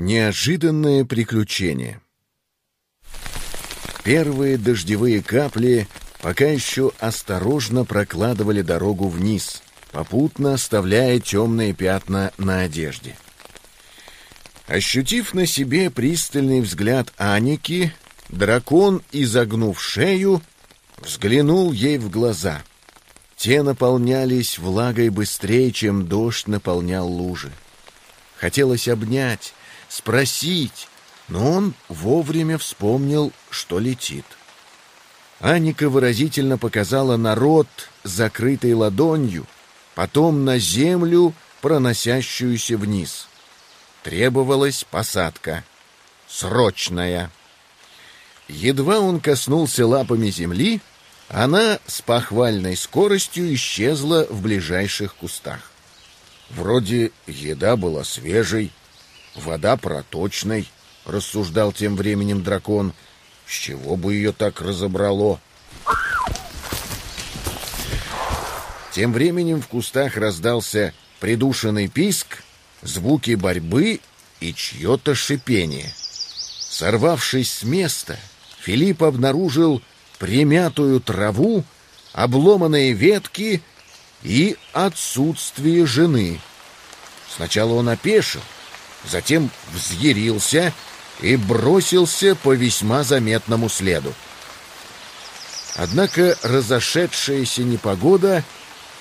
Неожиданное приключение Первые дождевые капли пока еще осторожно прокладывали дорогу вниз, попутно оставляя темные пятна на одежде. Ощутив на себе пристальный взгляд Аники, дракон, изогнув шею, взглянул ей в глаза. Те наполнялись влагой быстрее, чем дождь наполнял лужи. Хотелось обнять, спросить, но он вовремя вспомнил, что летит. Аника выразительно показала народ, закрытой ладонью, потом на землю, проносящуюся вниз. Требовалась посадка. Срочная. Едва он коснулся лапами земли, она с похвальной скоростью исчезла в ближайших кустах. Вроде еда была свежей, вода проточной, рассуждал тем временем дракон. С чего бы ее так разобрало? Тем временем в кустах раздался придушенный писк, звуки борьбы и чье-то шипение. Сорвавшись с места, Филипп обнаружил примятую траву, обломанные ветки и отсутствие жены. Сначала он опешил, затем взъярился и бросился по весьма заметному следу. Однако разошедшаяся непогода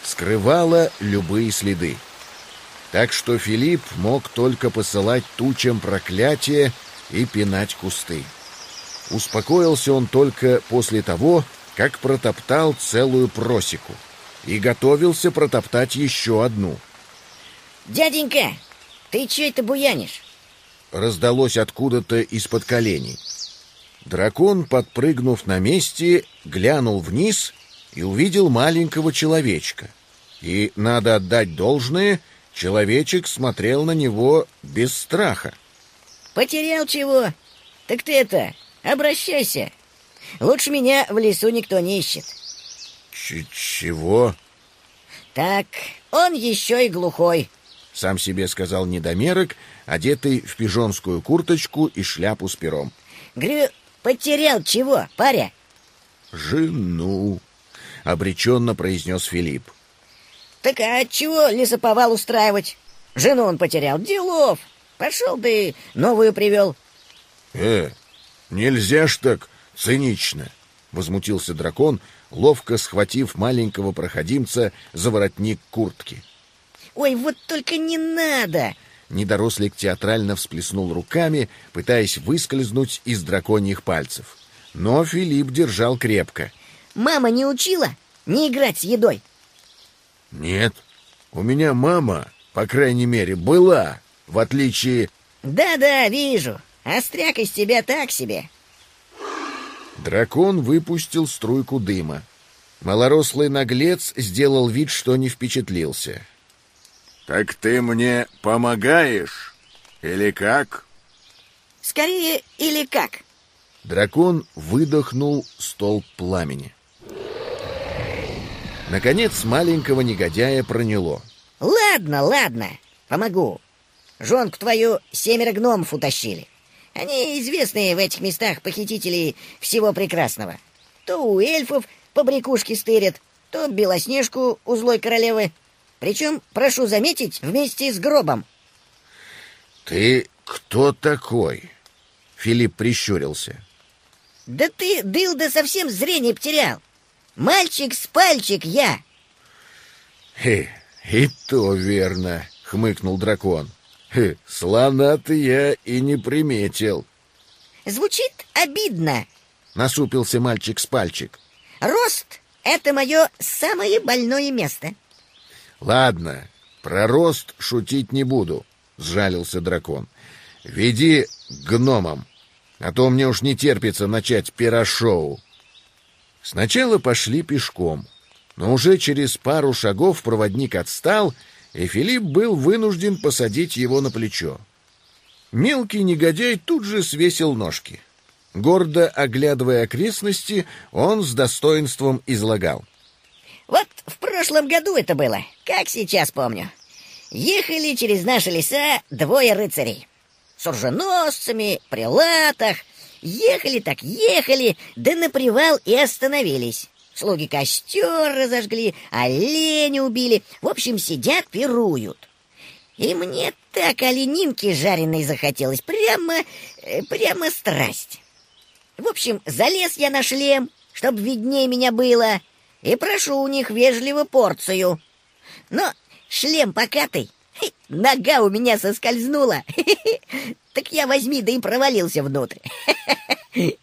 скрывала любые следы. Так что Филипп мог только посылать тучам проклятия и пинать кусты. Успокоился он только после того, как протоптал целую просеку и готовился протоптать еще одну. «Дяденька, ты че это буянишь?» Раздалось откуда-то из-под коленей. Дракон, подпрыгнув на месте, глянул вниз и увидел маленького человечка. И, надо отдать должное, человечек смотрел на него без страха. «Потерял чего? Так ты это, обращайся. Лучше меня в лесу никто не ищет». Ч «Чего?» «Так, он еще и глухой», — сам себе сказал недомерок, одетый в пижонскую курточку и шляпу с пером. «Грю, потерял чего, паря?» «Жену», — обреченно произнес Филипп. «Так а чего лесоповал устраивать? Жену он потерял. Делов! Пошел ты новую привел». «Э, нельзя ж так цинично!» — возмутился дракон, ловко схватив маленького проходимца за воротник куртки. «Ой, вот только не надо!» Недорослик театрально всплеснул руками, пытаясь выскользнуть из драконьих пальцев. Но Филипп держал крепко. «Мама не учила не играть с едой?» «Нет, у меня мама, по крайней мере, была, в отличие...» «Да-да, вижу. Остряк из тебя так себе». Дракон выпустил струйку дыма. Малорослый наглец сделал вид, что не впечатлился. «Так ты мне помогаешь? Или как?» «Скорее, или как?» Дракон выдохнул столб пламени. Наконец маленького негодяя проняло. «Ладно, ладно, помогу. Жонку твою семеро гномов утащили. Они известные в этих местах похитители всего прекрасного. То у эльфов побрякушки стырят, то белоснежку у злой королевы. Причем, прошу заметить, вместе с гробом. «Ты кто такой?» Филипп прищурился. «Да ты, дылда, совсем зрение потерял. Мальчик с пальчик я!» «Хе, и то верно», — хмыкнул дракон. Хе, слона-то я и не приметил. Звучит обидно, насупился мальчик с пальчик. Рост — это мое самое больное место. Ладно, про рост шутить не буду, сжалился дракон. Веди к гномам, а то мне уж не терпится начать пирошоу. Сначала пошли пешком, но уже через пару шагов проводник отстал и Филипп был вынужден посадить его на плечо. Мелкий негодяй тут же свесил ножки. Гордо оглядывая окрестности, он с достоинством излагал. «Вот в прошлом году это было, как сейчас помню. Ехали через наши леса двое рыцарей. с оруженосцами, прилатах. Ехали так ехали, да на привал и остановились. Слуги костер разожгли, оленя убили. В общем, сидят, пируют. И мне так оленинки жареной захотелось. Прямо, э, прямо страсть. В общем, залез я на шлем, чтоб виднее меня было, и прошу у них вежливо порцию. Но шлем покатый, нога у меня соскользнула. Так я возьми, да и провалился внутрь.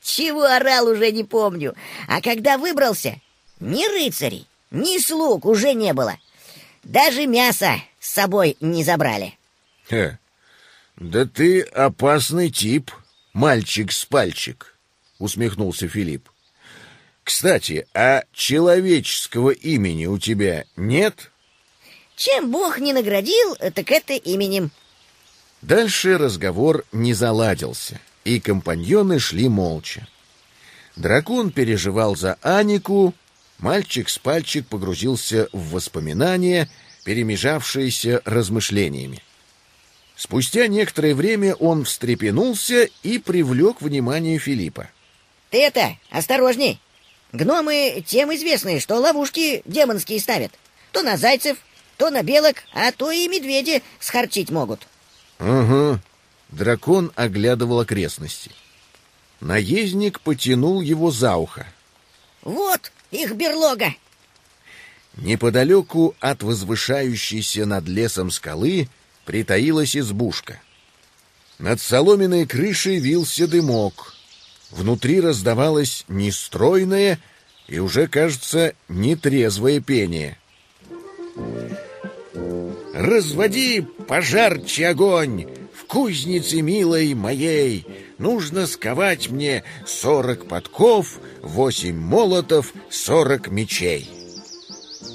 Чего орал, уже не помню. А когда выбрался, ни рыцарей, ни слуг уже не было. Даже мясо с собой не забрали. Да ты опасный тип, мальчик с пальчик, усмехнулся Филипп. Кстати, а человеческого имени у тебя нет? Чем Бог не наградил, так это именем. Дальше разговор не заладился, и компаньоны шли молча. Дракон переживал за Анику, мальчик с пальчик погрузился в воспоминания, перемежавшиеся размышлениями. Спустя некоторое время он встрепенулся и привлек внимание Филиппа. «Ты это, осторожней! Гномы тем известны, что ловушки демонские ставят. То на зайцев, то на белок, а то и медведи схарчить могут». «Угу». Дракон оглядывал окрестности. Наездник потянул его за ухо. «Вот их берлога!» Неподалеку от возвышающейся над лесом скалы притаилась избушка. Над соломенной крышей вился дымок. Внутри раздавалось нестройное и уже, кажется, нетрезвое пение. «Разводи пожарче огонь в кузнице милой моей! Нужно сковать мне сорок подков, восемь молотов, сорок мечей!»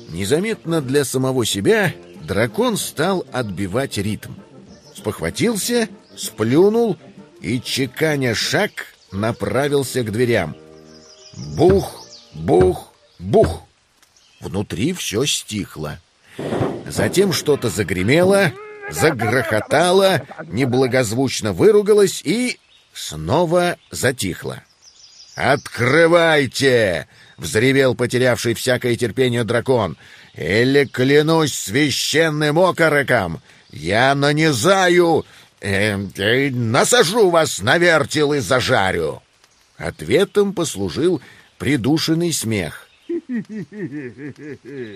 Незаметно для самого себя дракон стал отбивать ритм. Спохватился, сплюнул и, чеканя шаг, направился к дверям. Бух, бух, бух. Внутри все стихло. Затем что-то загремело, загрохотало, неблагозвучно выругалось и снова затихло. «Открывайте!» — взревел потерявший всякое терпение дракон. «Или, клянусь священным окороком, я нанизаю, насажу вас на вертел и зажарю!» Ответом послужил придушенный смех.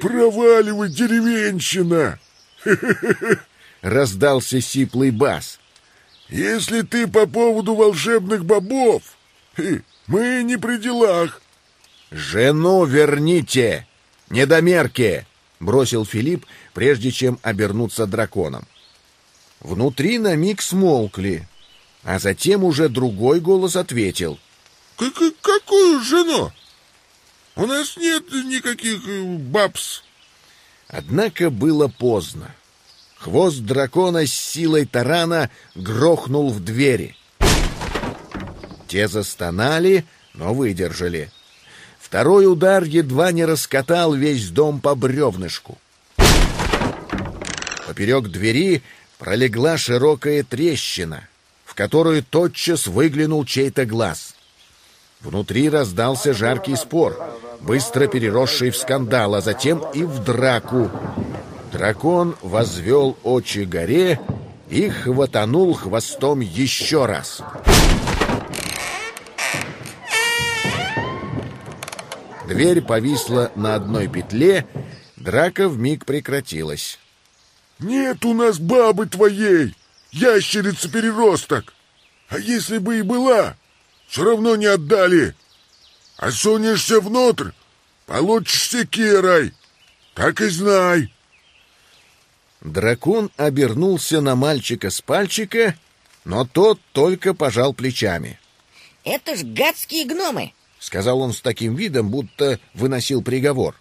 «Проваливай, деревенщина!» Раздался сиплый бас. «Если ты по поводу волшебных бобов, мы не при делах». «Жену верните, недомерки!» — бросил Филипп, прежде чем обернуться драконом. Внутри на миг смолкли, а затем уже другой голос ответил. «Какую жену? У нас нет никаких э, бабс». Однако было поздно. Хвост дракона с силой тарана грохнул в двери. Те застонали, но выдержали. Второй удар едва не раскатал весь дом по бревнышку. Поперек двери пролегла широкая трещина, в которую тотчас выглянул чей-то глаз. Внутри раздался жаркий спор, быстро переросший в скандал, а затем и в драку. Дракон возвел очи горе и хватанул хвостом еще раз. Дверь повисла на одной петле, драка вмиг прекратилась. «Нет у нас бабы твоей, ящерица-переросток! А если бы и была, все равно не отдали! А сунешься внутрь, получишь секирой, так и знай!» Дракон обернулся на мальчика с пальчика, но тот только пожал плечами. «Это ж гадские гномы!» — сказал он с таким видом, будто выносил приговор.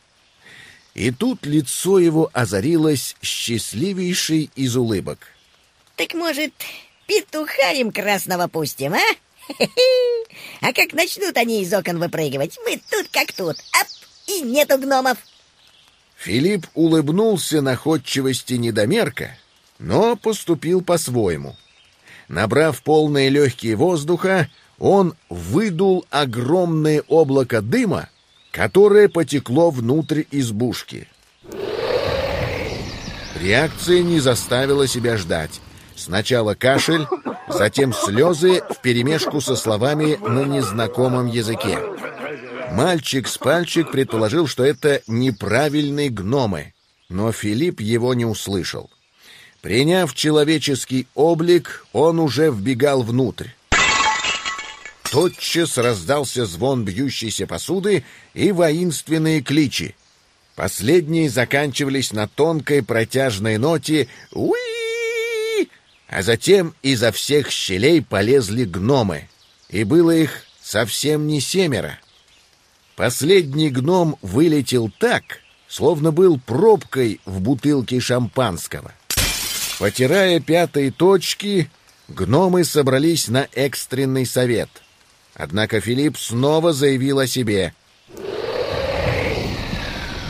И тут лицо его озарилось счастливейшей из улыбок. «Так, может, петуха им красного пустим, а? А как начнут они из окон выпрыгивать, мы тут как тут, ап, и нету гномов!» Филипп улыбнулся находчивости недомерка, но поступил по-своему. Набрав полные легкие воздуха, он выдул огромное облако дыма, которое потекло внутрь избушки. Реакция не заставила себя ждать. Сначала кашель, затем слезы вперемешку со словами на незнакомом языке. Мальчик с пальчик предположил, что это неправильные гномы, но Филипп его не услышал. Приняв человеческий облик, он уже вбегал внутрь. Тотчас раздался звон бьющейся посуды и воинственные кличи. Последние заканчивались на тонкой протяжной ноте «Уи!», а затем изо всех щелей полезли гномы, и было их совсем не семеро. Последний гном вылетел так, словно был пробкой в бутылке шампанского. Потирая пятые точки, гномы собрались на экстренный совет. Однако Филипп снова заявил о себе.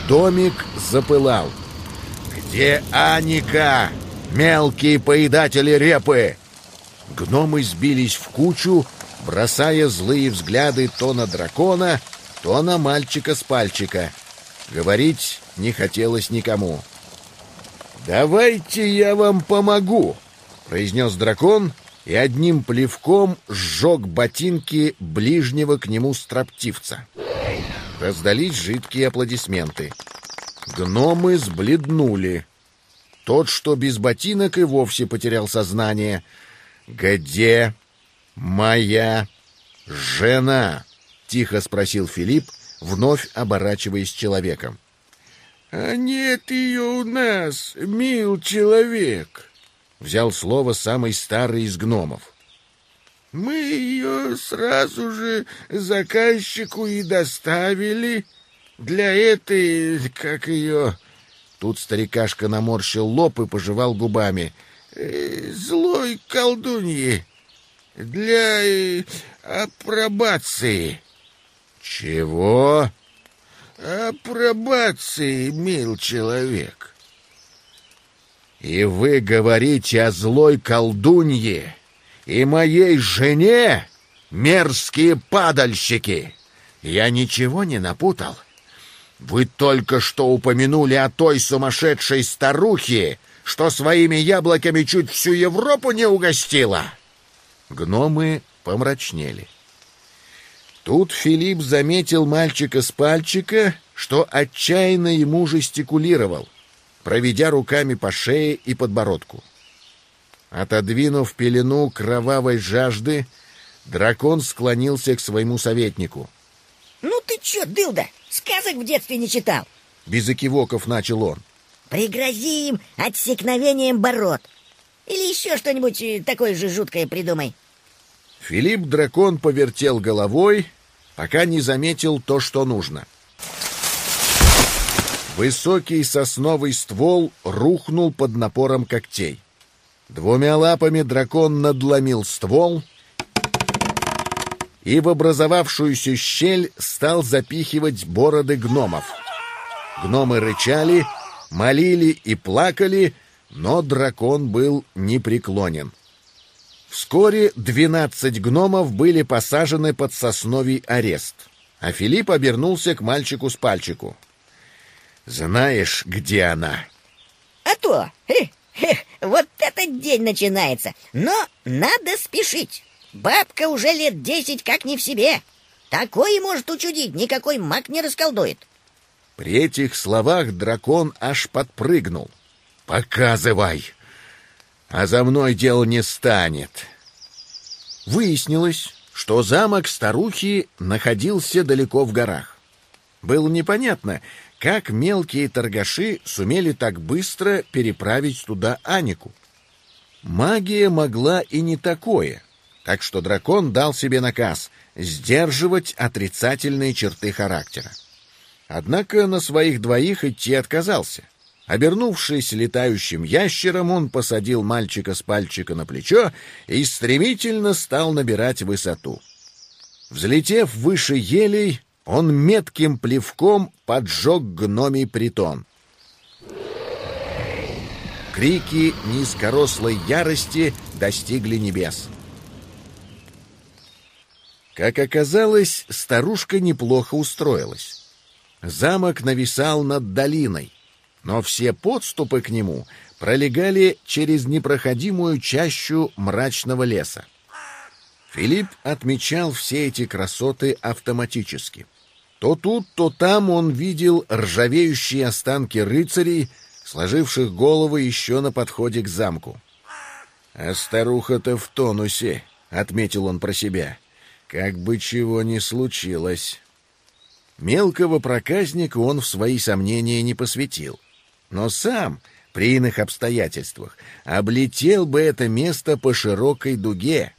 Домик запылал. «Где Аника? Мелкие поедатели репы!» Гномы сбились в кучу, бросая злые взгляды то на дракона, то на мальчика с пальчика. Говорить не хотелось никому. «Давайте я вам помогу», — произнес дракон и одним плевком сжег ботинки ближнего к нему строптивца. Раздались жидкие аплодисменты. Гномы сбледнули. Тот, что без ботинок, и вовсе потерял сознание. «Где моя жена?» тихо спросил Филипп, вновь оборачиваясь человеком. «А нет ее у нас, мил человек!» — взял слово самый старый из гномов. «Мы ее сразу же заказчику и доставили для этой, как ее...» Тут старикашка наморщил лоб и пожевал губами. «Э, «Злой колдуньи для э, апробации». «Чего?» «Апробации, мил человек». «И вы говорите о злой колдунье и моей жене, мерзкие падальщики! Я ничего не напутал. Вы только что упомянули о той сумасшедшей старухе, что своими яблоками чуть всю Европу не угостила!» Гномы помрачнели. Тут Филипп заметил мальчика с пальчика, что отчаянно ему жестикулировал, проведя руками по шее и подбородку. Отодвинув пелену кровавой жажды, дракон склонился к своему советнику. «Ну ты чё, дылда, сказок в детстве не читал?» Без экивоков начал он. «Пригрози им отсекновением бород. Или еще что-нибудь э, такое же жуткое придумай». Филипп-дракон повертел головой, пока не заметил то, что нужно. Высокий сосновый ствол рухнул под напором когтей. Двумя лапами дракон надломил ствол и в образовавшуюся щель стал запихивать бороды гномов. Гномы рычали, молили и плакали, но дракон был непреклонен. Вскоре двенадцать гномов были посажены под сосновий арест, а Филипп обернулся к мальчику с пальчику. «Знаешь, где она?» «А то! Хе, хе, вот этот день начинается! Но надо спешить! Бабка уже лет десять как не в себе! Такое может учудить, никакой маг не расколдует!» При этих словах дракон аж подпрыгнул. «Показывай!» а за мной дело не станет. Выяснилось, что замок старухи находился далеко в горах. Было непонятно, как мелкие торгаши сумели так быстро переправить туда Анику. Магия могла и не такое, так что дракон дал себе наказ сдерживать отрицательные черты характера. Однако на своих двоих идти отказался. Обернувшись летающим ящером, он посадил мальчика с пальчика на плечо и стремительно стал набирать высоту. Взлетев выше елей, он метким плевком поджег гномий притон. Крики низкорослой ярости достигли небес. Как оказалось, старушка неплохо устроилась. Замок нависал над долиной, но все подступы к нему пролегали через непроходимую чащу мрачного леса. Филипп отмечал все эти красоты автоматически. То тут, то там он видел ржавеющие останки рыцарей, сложивших головы еще на подходе к замку. «А старуха-то в тонусе», — отметил он про себя. «Как бы чего ни случилось». Мелкого проказника он в свои сомнения не посвятил. Но сам, при иных обстоятельствах, облетел бы это место по широкой дуге.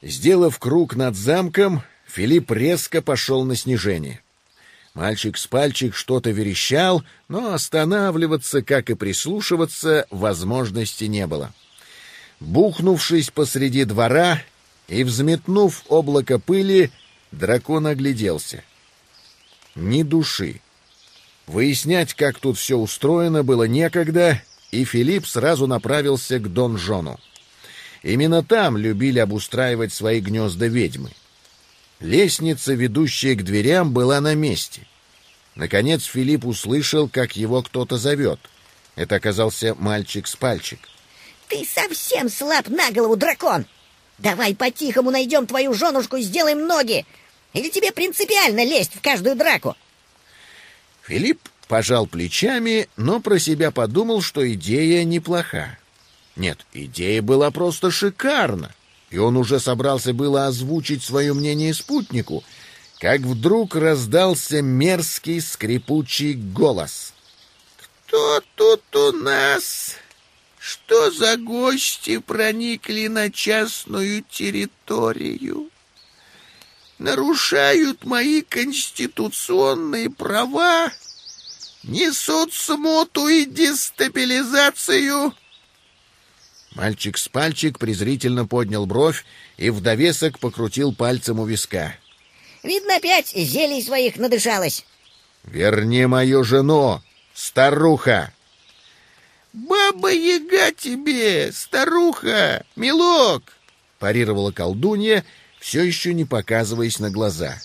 Сделав круг над замком, Филипп резко пошел на снижение. Мальчик с пальчик что-то верещал, но останавливаться, как и прислушиваться, возможности не было. Бухнувшись посреди двора и взметнув облако пыли, дракон огляделся. Ни души. Выяснять, как тут все устроено, было некогда, и Филипп сразу направился к донжону. Именно там любили обустраивать свои гнезда ведьмы. Лестница, ведущая к дверям, была на месте. Наконец Филипп услышал, как его кто-то зовет. Это оказался мальчик с пальчик. «Ты совсем слаб на голову, дракон! Давай по-тихому найдем твою женушку и сделаем ноги! Или тебе принципиально лезть в каждую драку?» Филипп пожал плечами, но про себя подумал, что идея неплоха. Нет, идея была просто шикарна и он уже собрался было озвучить свое мнение спутнику, как вдруг раздался мерзкий скрипучий голос. «Кто тут у нас? Что за гости проникли на частную территорию? Нарушают мои конституционные права, несут смуту и дестабилизацию» Мальчик с пальчик презрительно поднял бровь и в довесок покрутил пальцем у виска. «Видно, опять зелий своих надышалась». «Верни мою жену, старуха!» «Баба-яга тебе, старуха, милок!» парировала колдунья, все еще не показываясь на глаза.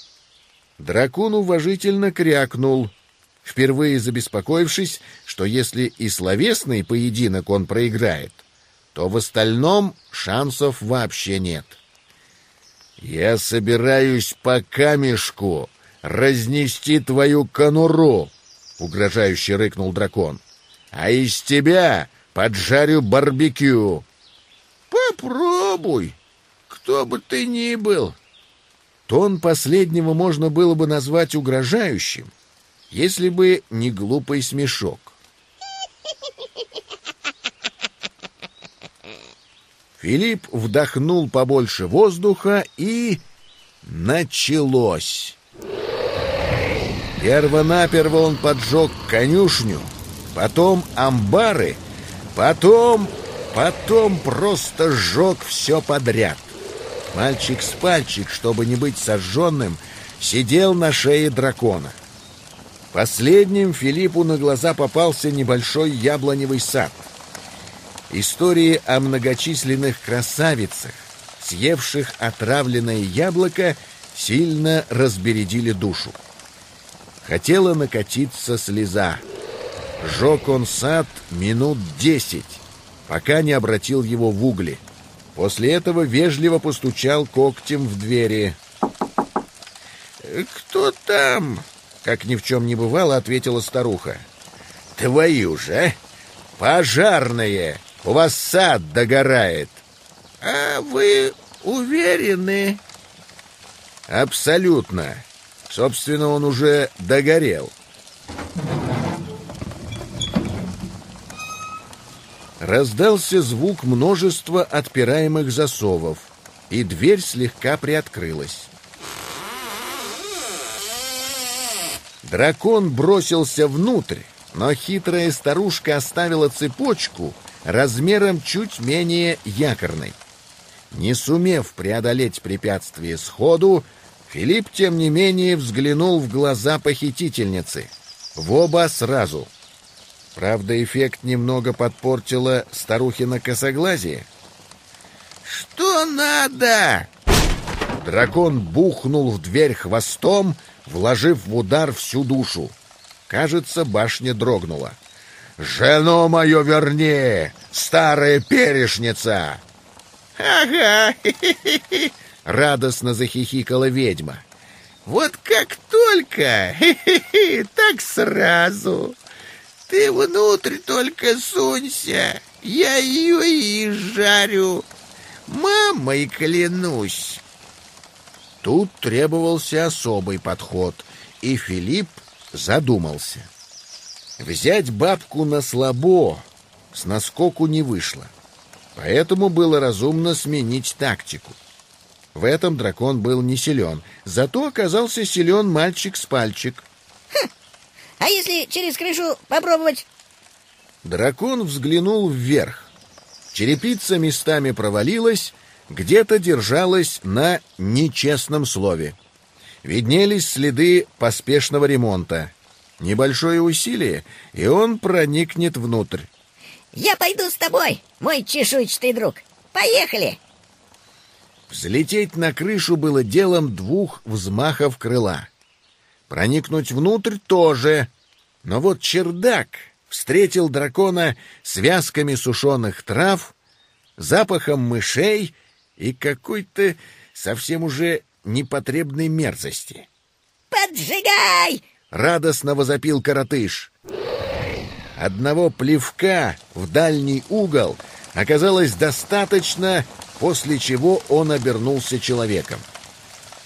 Дракон уважительно крякнул, впервые забеспокоившись, что если и словесный поединок он проиграет — то в остальном шансов вообще нет. «Я собираюсь по камешку разнести твою конуру!» — угрожающе рыкнул дракон. «А из тебя поджарю барбекю!» «Попробуй, кто бы ты ни был!» Тон последнего можно было бы назвать угрожающим, если бы не глупый смешок. Филипп вдохнул побольше воздуха и... началось. Первонаперво он поджег конюшню, потом амбары, потом... потом просто сжег все подряд. Мальчик с пальчик, чтобы не быть сожженным, сидел на шее дракона. Последним Филиппу на глаза попался небольшой яблоневый сад — Истории о многочисленных красавицах, съевших отравленное яблоко, сильно разбередили душу. Хотела накатиться слеза. Жег он сад минут десять, пока не обратил его в угли. После этого вежливо постучал когтем в двери. «Кто там?» — как ни в чем не бывало, ответила старуха. «Твою же! Пожарные!» У вас сад догорает. А вы уверены? Абсолютно. Собственно, он уже догорел. Раздался звук множества отпираемых засовов, и дверь слегка приоткрылась. Дракон бросился внутрь, но хитрая старушка оставила цепочку — размером чуть менее якорной. Не сумев преодолеть препятствие сходу, Филипп, тем не менее, взглянул в глаза похитительницы. В оба сразу. Правда, эффект немного подпортило старухина косоглазие. Что надо? Дракон бухнул в дверь хвостом, вложив в удар всю душу. Кажется, башня дрогнула. «Жену мою верни, старая перешница!» «Ага!» — радостно захихикала ведьма. «Вот как только! Так сразу! Ты внутрь только сунься, я ее и жарю! Мамой клянусь!» Тут требовался особый подход, и Филипп задумался. Взять бабку на слабо с наскоку не вышло, поэтому было разумно сменить тактику. В этом дракон был не силен, зато оказался силен мальчик с пальчик. Хм, а если через крышу попробовать? Дракон взглянул вверх. Черепица местами провалилась, где-то держалась на нечестном слове. Виднелись следы поспешного ремонта. Небольшое усилие, и он проникнет внутрь. «Я пойду с тобой, мой чешуйчатый друг. Поехали!» Взлететь на крышу было делом двух взмахов крыла. Проникнуть внутрь тоже. Но вот чердак встретил дракона связками сушеных трав, запахом мышей и какой-то совсем уже непотребной мерзости. «Поджигай!» — радостно возопил коротыш. Одного плевка в дальний угол оказалось достаточно, после чего он обернулся человеком.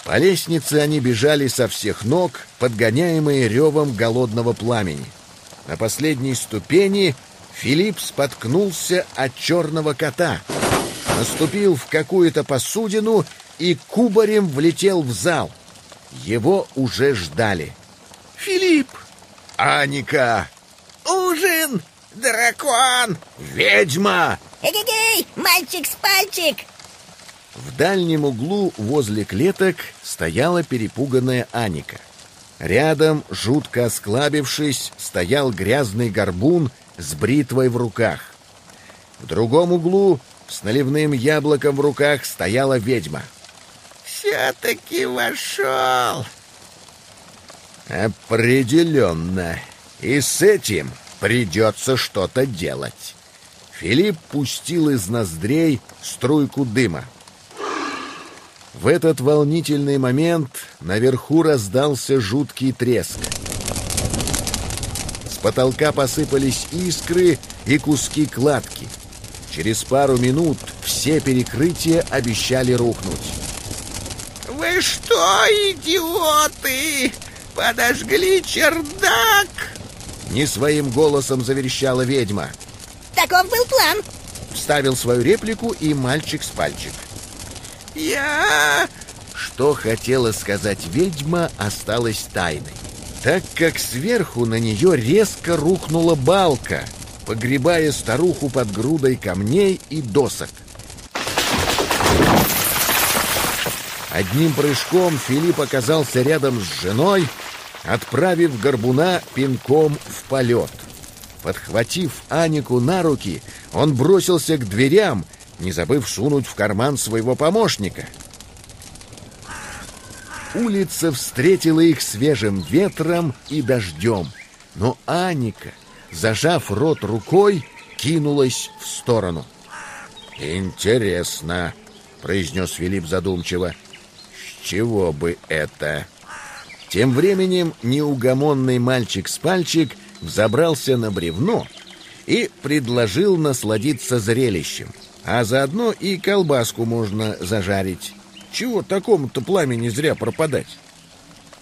По лестнице они бежали со всех ног, подгоняемые ревом голодного пламени. На последней ступени Филипп споткнулся от черного кота, наступил в какую-то посудину и кубарем влетел в зал. Его уже ждали. «Филипп!» «Аника!» «Ужин! Дракон!» «Ведьма!» «Эгегей, мальчик с пальчик!» В дальнем углу возле клеток стояла перепуганная Аника. Рядом, жутко осклабившись, стоял грязный горбун с бритвой в руках. В другом углу с наливным яблоком в руках стояла ведьма. «Все-таки вошел!» «Определенно. И с этим придется что-то делать». Филипп пустил из ноздрей струйку дыма. В этот волнительный момент наверху раздался жуткий треск. С потолка посыпались искры и куски кладки. Через пару минут все перекрытия обещали рухнуть. «Вы что, идиоты? Подожгли чердак!» Не своим голосом заверещала ведьма. Таков был план. Вставил свою реплику и мальчик с пальчик. «Я...» Что хотела сказать ведьма, осталось тайной. Так как сверху на нее резко рухнула балка, погребая старуху под грудой камней и досок. Одним прыжком Филипп оказался рядом с женой, отправив горбуна пинком в полет. Подхватив Анику на руки, он бросился к дверям, не забыв сунуть в карман своего помощника. Улица встретила их свежим ветром и дождем, но Аника, зажав рот рукой, кинулась в сторону. «Интересно», — произнес Филипп задумчиво, — «с чего бы это?» Тем временем неугомонный мальчик с пальчик взобрался на бревно и предложил насладиться зрелищем. А заодно и колбаску можно зажарить. Чего такому-то пламени зря пропадать?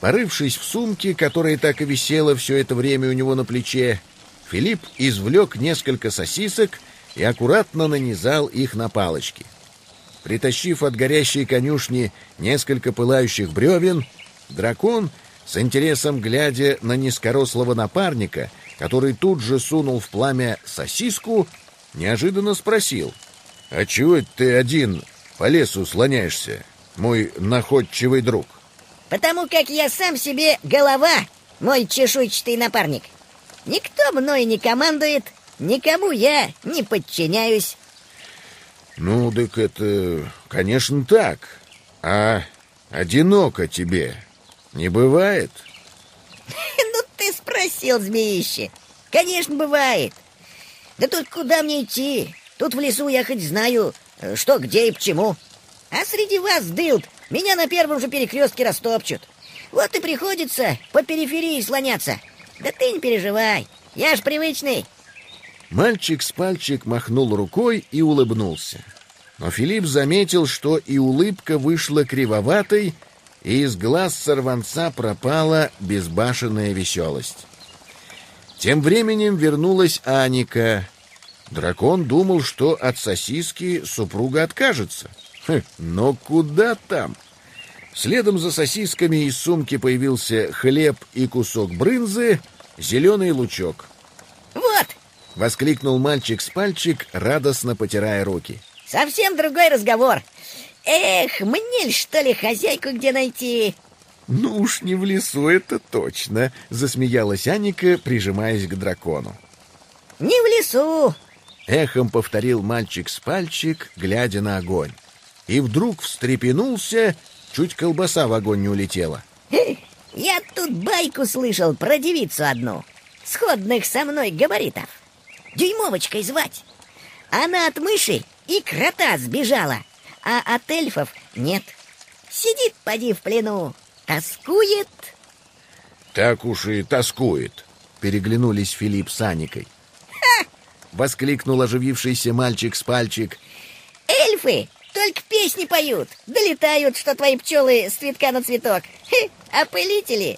Порывшись в сумке, которая так и висела все это время у него на плече, Филипп извлек несколько сосисок и аккуратно нанизал их на палочки. Притащив от горящей конюшни несколько пылающих бревен, дракон, с интересом глядя на низкорослого напарника, который тут же сунул в пламя сосиску, неожиданно спросил, «А чего ты один по лесу слоняешься, мой находчивый друг?» Потому как я сам себе голова, мой чешуйчатый напарник. Никто мной не командует, никому я не подчиняюсь. Ну, так это, конечно, так. А одиноко тебе не бывает? Ну ты спросил, змеище. Конечно, бывает. Да тут куда мне идти? Тут в лесу я хоть знаю, э, что где и почему. А среди вас, дылд, меня на первом же перекрестке растопчут. Вот и приходится по периферии слоняться. Да ты не переживай, я ж привычный. Мальчик с пальчик махнул рукой и улыбнулся. Но Филипп заметил, что и улыбка вышла кривоватой, и из глаз сорванца пропала безбашенная веселость. Тем временем вернулась Аника. Дракон думал, что от сосиски супруга откажется. Хм, но куда там? Следом за сосисками из сумки появился хлеб и кусок брынзы, зеленый лучок. Вот, — воскликнул мальчик с пальчик, радостно потирая руки. совсем другой разговор. Эх, мне ли, что ли, хозяйку где найти? «Ну уж не в лесу, это точно», — засмеялась Аника, прижимаясь к дракону. Не в лесу. Эхом повторил мальчик с пальчик, глядя на огонь. И вдруг встрепенулся, чуть колбаса в огонь не улетела. Я тут байку слышал про девицу одну, сходных со мной габаритов. Дюймовочкой звать. Она от мыши и крота сбежала, а от эльфов нет. Сидит, поди в плену, тоскует. «Так уж и тоскует», — переглянулись Филипп с Аникой. Воскликнул оживившийся мальчик с пальчик. Эльфы только песни поют, долетают, что твои пчелы с цветка на цветок. Хе, а пылители...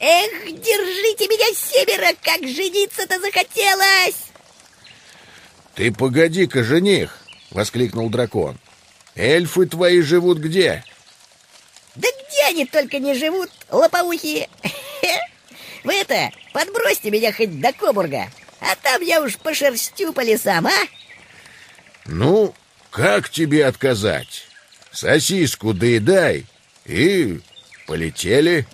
Эх, держите меня семеро, как жениться-то захотелось! «Ты погоди-ка, жених!» — воскликнул дракон. «Эльфы твои живут где?» Да где они только не живут, лопоухие? Вы это, подбросьте меня хоть до Кобурга, а там я уж пошерстю по лесам, а? «Ну, как тебе отказать? Сосиску доедай и полетели».